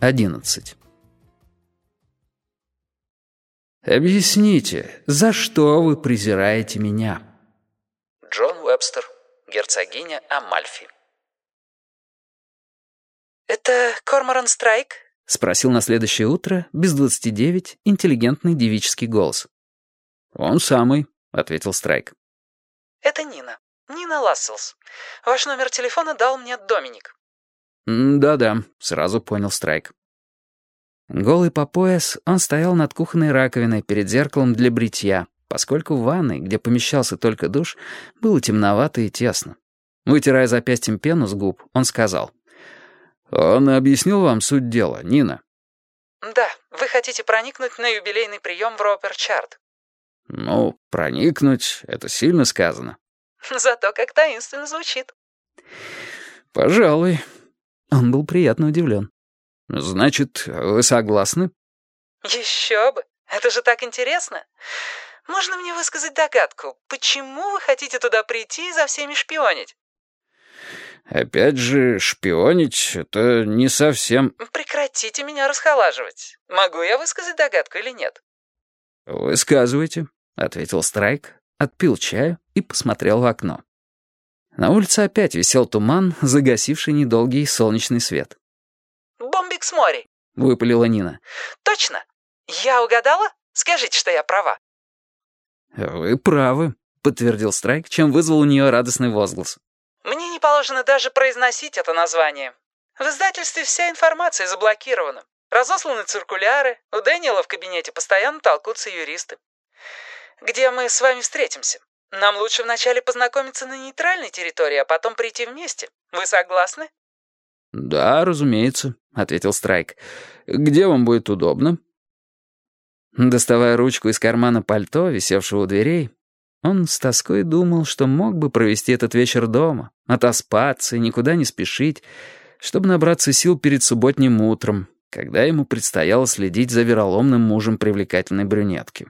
11. «Объясните, за что вы презираете меня?» Джон Уэбстер, герцогиня Амальфи. «Это Корморан Страйк?» — спросил на следующее утро, без двадцати девять, интеллигентный девический голос. «Он самый», — ответил Страйк. «Это Нина. Нина Ласселс. Ваш номер телефона дал мне Доминик». «Да-да», — сразу понял Страйк. Голый по пояс, он стоял над кухонной раковиной перед зеркалом для бритья, поскольку в ванной, где помещался только душ, было темновато и тесно. Вытирая запястьем пену с губ, он сказал. «Он объяснил вам суть дела, Нина?» «Да, вы хотите проникнуть на юбилейный прием в Ропер-Чарт». «Ну, проникнуть — это сильно сказано». «Зато как таинственно звучит». «Пожалуй». Он был приятно удивлен. «Значит, вы согласны?» «Еще бы! Это же так интересно! Можно мне высказать догадку, почему вы хотите туда прийти и за всеми шпионить?» «Опять же, шпионить — это не совсем...» «Прекратите меня расхолаживать. Могу я высказать догадку или нет?» «Высказывайте», — ответил Страйк, отпил чаю и посмотрел в окно. На улице опять висел туман, загасивший недолгий солнечный свет. «Бомбик с морей», — выпалила Нина. «Точно? Я угадала? Скажите, что я права». «Вы правы», — подтвердил Страйк, чем вызвал у нее радостный возглас. «Мне не положено даже произносить это название. В издательстве вся информация заблокирована. Разосланы циркуляры, у Дэниела в кабинете постоянно толкутся юристы. Где мы с вами встретимся? Нам лучше вначале познакомиться на нейтральной территории, а потом прийти вместе. Вы согласны?» «Да, разумеется», — ответил Страйк. «Где вам будет удобно?» Доставая ручку из кармана пальто, висевшего у дверей, он с тоской думал, что мог бы провести этот вечер дома, отоспаться и никуда не спешить, чтобы набраться сил перед субботним утром, когда ему предстояло следить за вероломным мужем привлекательной брюнетки.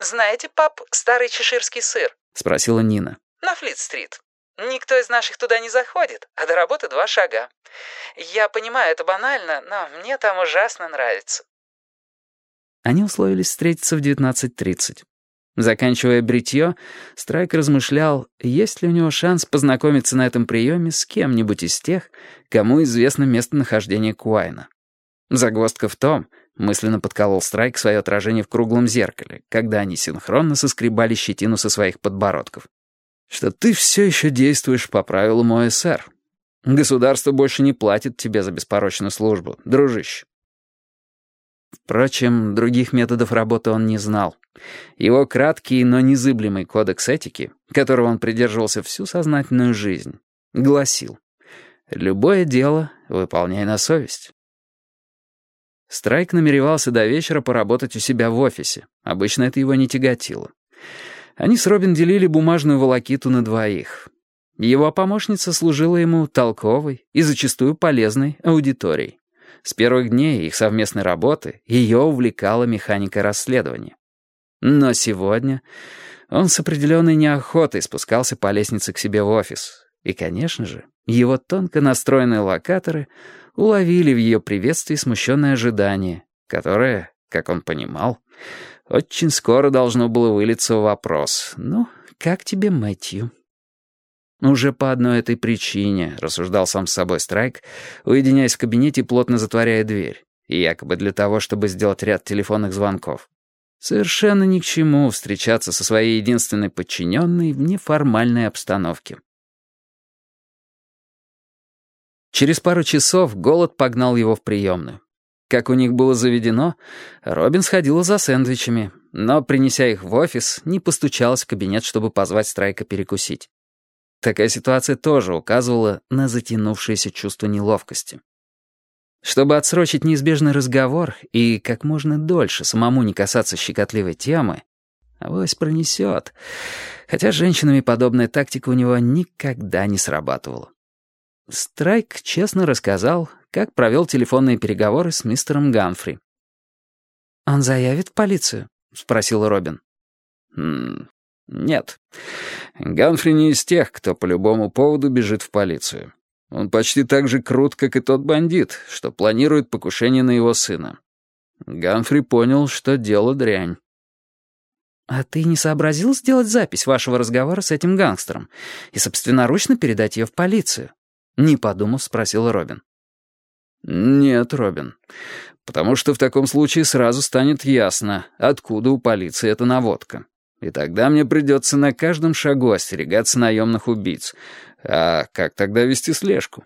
«Знаете, пап, старый чеширский сыр?» — спросила Нина. «На Флит-стрит. Никто из наших туда не заходит, а до работы два шага. Я понимаю, это банально, но мне там ужасно нравится». Они условились встретиться в 19.30. Заканчивая бритье, Страйк размышлял, есть ли у него шанс познакомиться на этом приеме с кем-нибудь из тех, кому известно местонахождение Куайна. Загвоздка в том, мысленно подколол Страйк свое отражение в круглом зеркале, когда они синхронно соскребали щетину со своих подбородков, что ты все еще действуешь по правилам ОСР. Государство больше не платит тебе за беспорочную службу, дружище. Впрочем, других методов работы он не знал. Его краткий, но незыблемый кодекс этики, которого он придерживался всю сознательную жизнь, гласил «Любое дело выполняй на совесть». Страйк намеревался до вечера поработать у себя в офисе. Обычно это его не тяготило. Они с Робин делили бумажную волокиту на двоих. Его помощница служила ему толковой и зачастую полезной аудиторией. С первых дней их совместной работы ее увлекала механика расследования. Но сегодня он с определенной неохотой спускался по лестнице к себе в офис. И, конечно же, его тонко настроенные локаторы уловили в ее приветствии смущенное ожидание, которое, как он понимал, очень скоро должно было вылиться в вопрос «Ну, как тебе, Мэтью?» Уже по одной этой причине, рассуждал сам с собой Страйк, уединяясь в кабинете и плотно затворяя дверь, и якобы для того, чтобы сделать ряд телефонных звонков. Совершенно ни к чему встречаться со своей единственной подчиненной в неформальной обстановке. Через пару часов голод погнал его в приемную. Как у них было заведено, Робин сходила за сэндвичами, но, принеся их в офис, не постучалась в кабинет, чтобы позвать Страйка перекусить. Такая ситуация тоже указывала на затянувшееся чувство неловкости. Чтобы отсрочить неизбежный разговор и как можно дольше самому не касаться щекотливой темы, авось пронесет, хотя с женщинами подобная тактика у него никогда не срабатывала. Страйк честно рассказал, как провел телефонные переговоры с мистером Ганфри. «Он заявит в полицию?» — спросил Робин. «Нет. Ганфри не из тех, кто по любому поводу бежит в полицию. Он почти так же крут, как и тот бандит, что планирует покушение на его сына. Гамфри понял, что дело дрянь. «А ты не сообразил сделать запись вашего разговора с этим гангстером и собственноручно передать ее в полицию?» Не подумав, спросил Робин. «Нет, Робин, потому что в таком случае сразу станет ясно, откуда у полиции эта наводка. И тогда мне придется на каждом шагу остерегаться наемных убийц. А как тогда вести слежку?»